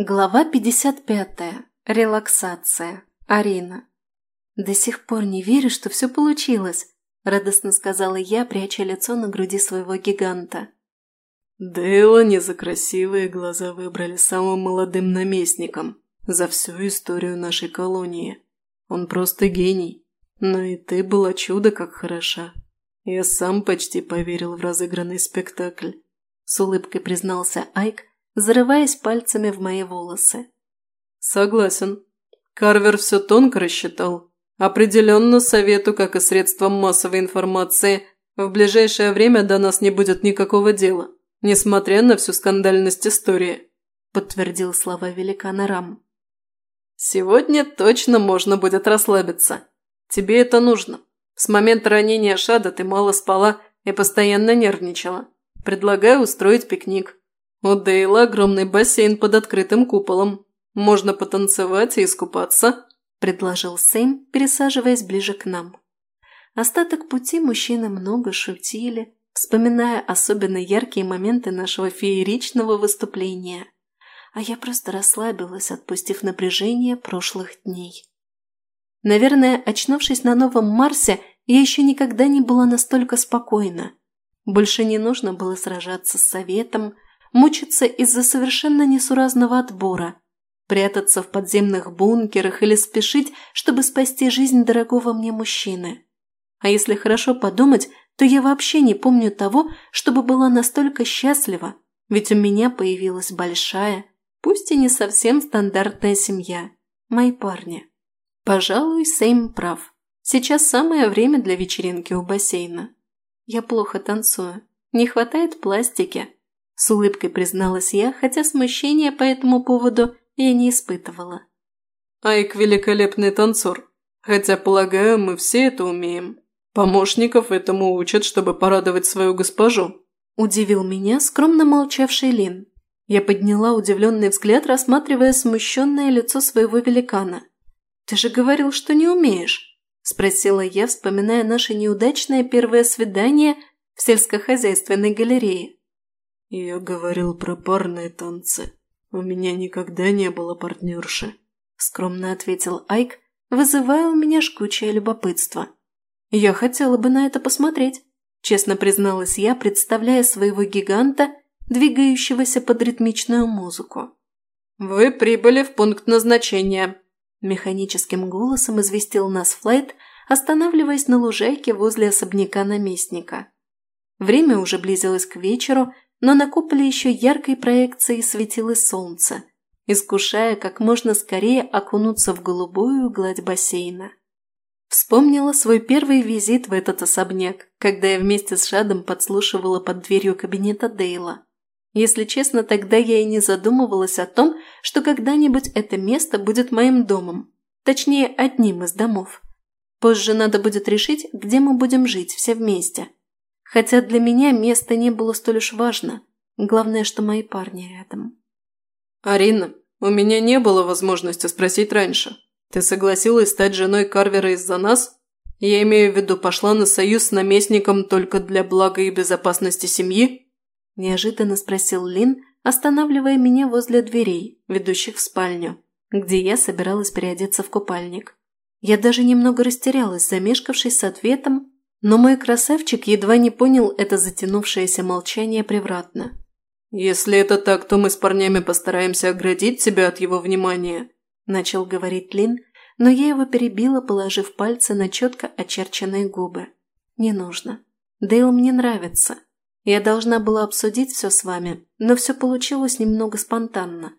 Глава 55. Релаксация. Арина. «До сих пор не верю, что все получилось», – радостно сказала я, пряча лицо на груди своего гиганта. Дейла не за красивые глаза выбрали самым молодым наместником за всю историю нашей колонии. Он просто гений. Но и ты была чудо как хороша. Я сам почти поверил в разыгранный спектакль. С улыбкой признался Айк, зарываясь пальцами в мои волосы. Согласен. Карвер все тонко рассчитал. Определенно совету, как и средствам массовой информации, в ближайшее время до нас не будет никакого дела, несмотря на всю скандальность истории», – подтвердил слова великана Рам. «Сегодня точно можно будет расслабиться. Тебе это нужно. С момента ранения Шада ты мало спала и постоянно нервничала. Предлагаю устроить пикник. У Дейла огромный бассейн под открытым куполом. Можно потанцевать и искупаться», – предложил Сэм, пересаживаясь ближе к нам. Остаток пути мужчины много шутили, вспоминая особенно яркие моменты нашего фееричного выступления. А я просто расслабилась, отпустив напряжение прошлых дней. Наверное, очнувшись на новом Марсе, я еще никогда не была настолько спокойна. Больше не нужно было сражаться с советом, мучиться из-за совершенно несуразного отбора, прятаться в подземных бункерах или спешить, чтобы спасти жизнь дорогого мне мужчины. А если хорошо подумать, то я вообще не помню того, чтобы была настолько счастлива, ведь у меня появилась большая, пусть и не совсем стандартная семья, мои парни. Пожалуй, Сэйм прав. Сейчас самое время для вечеринки у бассейна. Я плохо танцую. Не хватает пластики, с улыбкой призналась я, хотя смущения по этому поводу я не испытывала. Айк – великолепный танцор. Хотя, полагаю, мы все это умеем. Помощников этому учат, чтобы порадовать свою госпожу. Удивил меня скромно молчавший Лин. Я подняла удивленный взгляд, рассматривая смущенное лицо своего великана. «Ты же говорил, что не умеешь?» – спросила я, вспоминая наше неудачное первое свидание в сельскохозяйственной галерее. «Я говорил про парные танцы. У меня никогда не было партнерши», – скромно ответил Айк, вызывая у меня жгучее любопытство. «Я хотела бы на это посмотреть», – честно призналась я, представляя своего гиганта, двигающегося под ритмичную музыку. «Вы прибыли в пункт назначения», – механическим голосом известил нас Флайт, останавливаясь на лужайке возле особняка наместника. Время уже близилось к вечеру, но на куполе еще яркой проекцией светилось солнце, искушая как можно скорее окунуться в голубую гладь бассейна. Вспомнила свой первый визит в этот особняк, когда я вместе с Шадом подслушивала под дверью кабинета Дейла. Если честно, тогда я и не задумывалась о том, что когда-нибудь это место будет моим домом, точнее, одним из домов. Позже надо будет решить, где мы будем жить все вместе – Хотя для меня место не было столь уж важно. Главное, что мои парни рядом. «Арина, у меня не было возможности спросить раньше. Ты согласилась стать женой Карвера из-за нас? Я имею в виду, пошла на союз с наместником только для блага и безопасности семьи?» Неожиданно спросил Лин, останавливая меня возле дверей, ведущих в спальню, где я собиралась переодеться в купальник. Я даже немного растерялась, замешкавшись с ответом, но мой красавчик едва не понял это затянувшееся молчание превратно. «Если это так, то мы с парнями постараемся оградить тебя от его внимания», – начал говорить Лин, но я его перебила, положив пальцы на четко очерченные губы. «Не нужно. Дейл мне нравится. Я должна была обсудить все с вами, но все получилось немного спонтанно».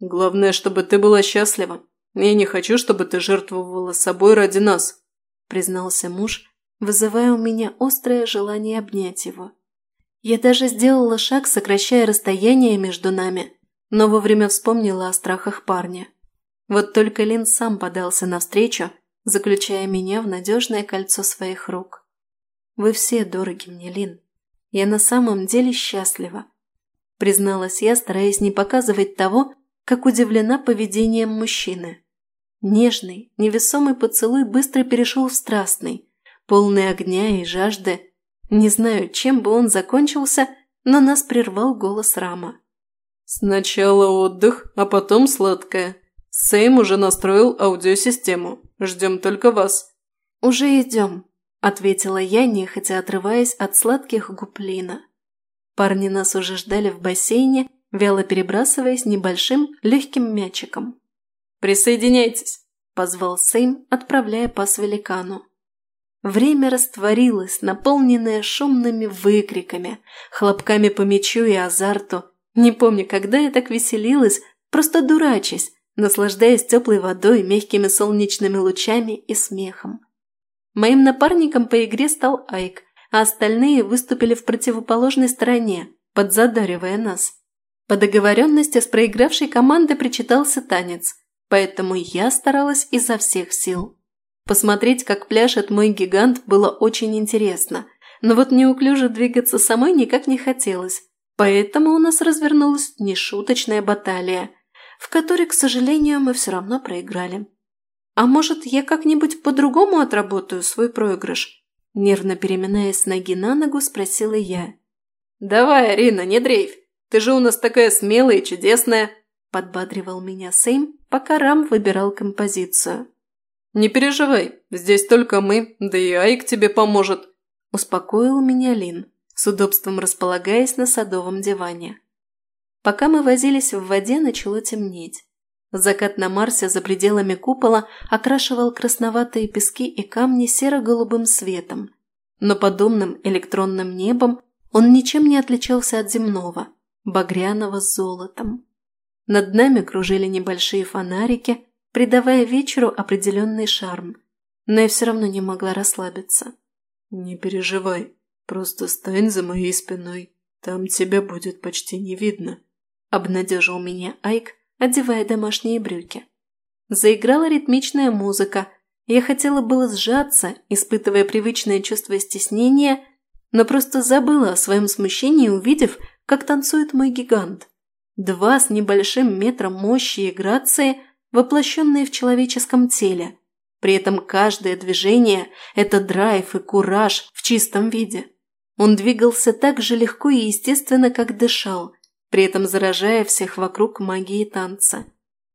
«Главное, чтобы ты была счастлива. Я не хочу, чтобы ты жертвовала собой ради нас», – признался муж, вызывая у меня острое желание обнять его. Я даже сделала шаг, сокращая расстояние между нами, но вовремя вспомнила о страхах парня. Вот только Лин сам подался навстречу, заключая меня в надежное кольцо своих рук. «Вы все дороги мне, Лин. Я на самом деле счастлива», – призналась я, стараясь не показывать того, как удивлена поведением мужчины. Нежный, невесомый поцелуй быстро перешел в страстный – полный огня и жажды. Не знаю, чем бы он закончился, но нас прервал голос Рама. Сначала отдых, а потом сладкое. Сейм уже настроил аудиосистему. Ждем только вас. Уже идем, ответила я, нехотя отрываясь от сладких губ Лина. Парни нас уже ждали в бассейне, вяло перебрасываясь небольшим легким мячиком. «Присоединяйтесь!» – позвал Сейм, отправляя пас великану. Время растворилось, наполненное шумными выкриками, хлопками по мячу и азарту. Не помню, когда я так веселилась, просто дурачась, наслаждаясь теплой водой, мягкими солнечными лучами и смехом. Моим напарником по игре стал Айк, а остальные выступили в противоположной стороне, подзадаривая нас. По договоренности с проигравшей командой причитался танец, поэтому я старалась изо всех сил. Посмотреть, как пляшет мой гигант, было очень интересно, но вот неуклюже двигаться самой никак не хотелось, поэтому у нас развернулась нешуточная баталия, в которой, к сожалению, мы все равно проиграли. А может, я как-нибудь по-другому отработаю свой проигрыш? Нервно переминаясь с ноги на ногу, спросила я. «Давай, Арина, не дрейфь! Ты же у нас такая смелая и чудесная!» Подбадривал меня Сейм, пока Рам выбирал композицию. «Не переживай, здесь только мы, да и Айк тебе поможет!» Успокоил меня Лин, с удобством располагаясь на садовом диване. Пока мы возились в воде, начало темнеть. Закат на Марсе за пределами купола окрашивал красноватые пески и камни серо-голубым светом, но под умным электронным небом он ничем не отличался от земного, багряного с золотом. Над нами кружили небольшие фонарики, придавая вечеру определенный шарм, но я все равно не могла расслабиться. «Не переживай, просто стань за моей спиной, там тебя будет почти не видно», – обнадежил меня Айк, одевая домашние брюки. Заиграла ритмичная музыка. Я хотела было сжаться, испытывая привычное чувство стеснения, но просто забыла о своем смущении, увидев, как танцует мой гигант. Два с небольшим метром мощи и грации, воплощенные в человеческом теле. При этом каждое движение – это драйв и кураж в чистом виде. Он двигался так же легко и естественно, как дышал – при этом заражая всех вокруг магией танца.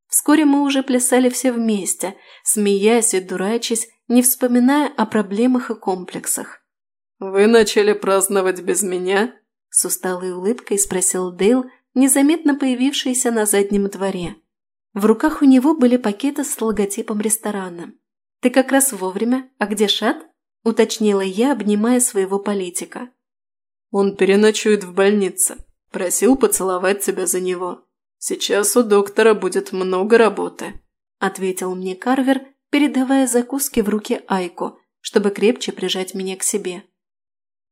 Вскоре мы уже плясали все вместе, смеясь и дурачась, не вспоминая о проблемах и комплексах. «Вы начали праздновать без меня?» – с усталой улыбкой спросил Дейл, незаметно появившийся на заднем дворе. В руках у него были пакеты с логотипом ресторана. «Ты как раз вовремя. А где Шат?» – уточнила я, обнимая своего политика. «Он переночует в больнице», Просил поцеловать тебя за него. Сейчас у доктора будет много работы», – ответил мне Карвер, передавая закуски в руки Айку, чтобы крепче прижать меня к себе.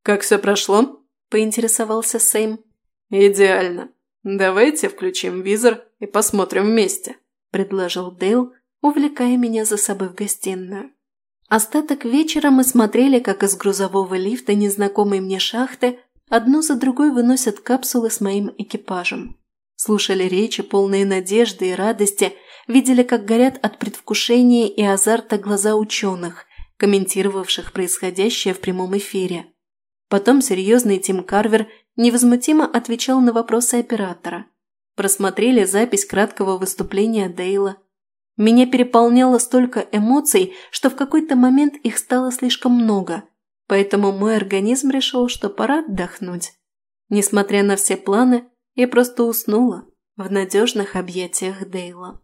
«Как все прошло?» – поинтересовался Сэм. «Идеально. Давайте включим визор и посмотрим вместе», – предложил Дейл, увлекая меня за собой в гостиную. Остаток вечера мы смотрели, как из грузового лифта незнакомой мне шахты Одну за другой выносят капсулы с моим экипажем. Слушали речи, полные надежды и радости, видели, как горят от предвкушения и азарта глаза ученых, комментировавших происходящее в прямом эфире. Потом серьезный Тим Карвер невозмутимо отвечал на вопросы оператора. Просмотрели запись краткого выступления Дейла. Меня переполняло столько эмоций, что в какой-то момент их стало слишком много – поэтому мой организм решил, что пора отдохнуть. Несмотря на все планы, я просто уснула в надежных объятиях Дейла.